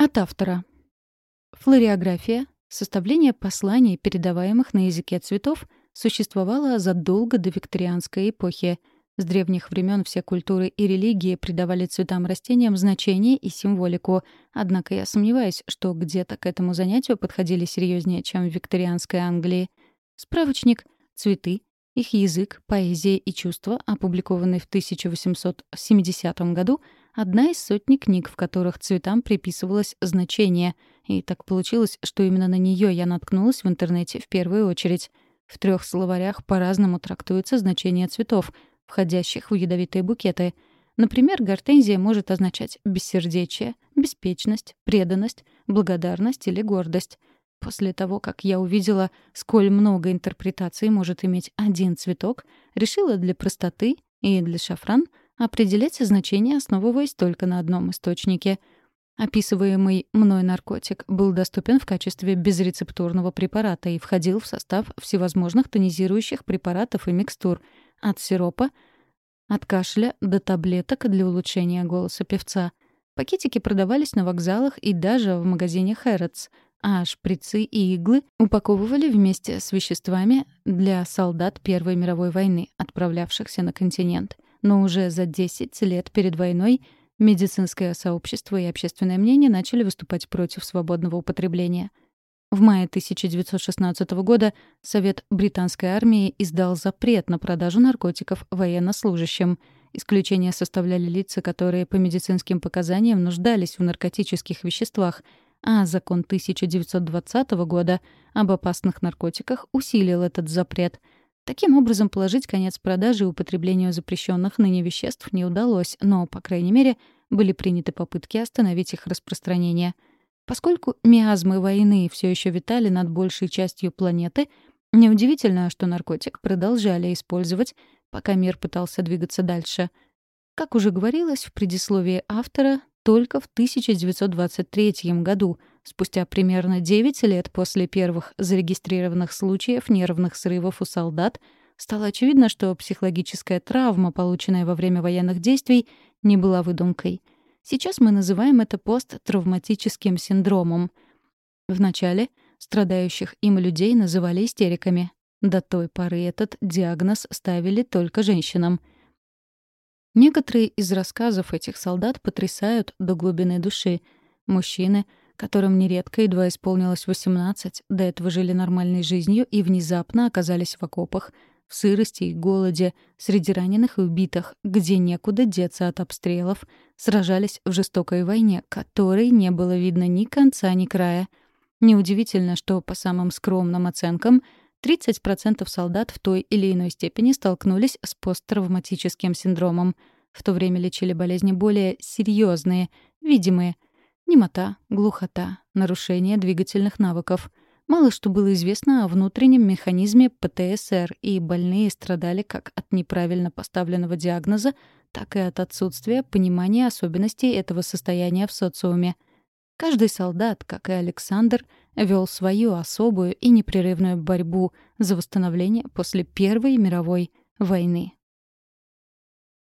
От автора. Флориография, составление посланий, передаваемых на языке цветов, существовала задолго до викторианской эпохи. С древних времен все культуры и религии придавали цветам растениям значение и символику, однако я сомневаюсь, что где-то к этому занятию подходили серьезнее, чем в викторианской Англии. Справочник «Цветы. Их язык, поэзия и чувства», опубликованный в 1870 году — Одна из сотни книг, в которых цветам приписывалось значение. И так получилось, что именно на нее я наткнулась в интернете в первую очередь. В трех словарях по-разному трактуется значение цветов, входящих в ядовитые букеты. Например, гортензия может означать бессердечие, беспечность, преданность, благодарность или гордость. После того, как я увидела, сколь много интерпретаций может иметь один цветок, решила для простоты и для шафран — определять значение, основываясь только на одном источнике. Описываемый мной наркотик был доступен в качестве безрецептурного препарата и входил в состав всевозможных тонизирующих препаратов и микстур, от сиропа, от кашля до таблеток для улучшения голоса певца. Пакетики продавались на вокзалах и даже в магазине Хэрротс, а шприцы и иглы упаковывали вместе с веществами для солдат Первой мировой войны, отправлявшихся на континент — но уже за 10 лет перед войной медицинское сообщество и общественное мнение начали выступать против свободного употребления. В мае 1916 года Совет британской армии издал запрет на продажу наркотиков военнослужащим. Исключение составляли лица, которые по медицинским показаниям нуждались в наркотических веществах, а закон 1920 года об опасных наркотиках усилил этот запрет — Таким образом, положить конец продаже и употреблению запрещенных ныне веществ не удалось, но, по крайней мере, были приняты попытки остановить их распространение. Поскольку миазмы войны все еще витали над большей частью планеты, неудивительно, что наркотик продолжали использовать, пока мир пытался двигаться дальше. Как уже говорилось в предисловии автора, только в 1923 году, спустя примерно 9 лет после первых зарегистрированных случаев нервных срывов у солдат, стало очевидно, что психологическая травма, полученная во время военных действий, не была выдумкой. Сейчас мы называем это посттравматическим синдромом. Вначале страдающих им людей называли истериками. До той поры этот диагноз ставили только женщинам — Некоторые из рассказов этих солдат потрясают до глубины души. Мужчины, которым нередко едва исполнилось 18, до этого жили нормальной жизнью и внезапно оказались в окопах, в сырости и голоде, среди раненых и убитых, где некуда деться от обстрелов, сражались в жестокой войне, которой не было видно ни конца, ни края. Неудивительно, что, по самым скромным оценкам, 30% солдат в той или иной степени столкнулись с посттравматическим синдромом. В то время лечили болезни более серьезные, видимые. Немота, глухота, нарушение двигательных навыков. Мало что было известно о внутреннем механизме ПТСР, и больные страдали как от неправильно поставленного диагноза, так и от отсутствия понимания особенностей этого состояния в социуме. Каждый солдат, как и Александр, вел свою особую и непрерывную борьбу за восстановление после Первой мировой войны.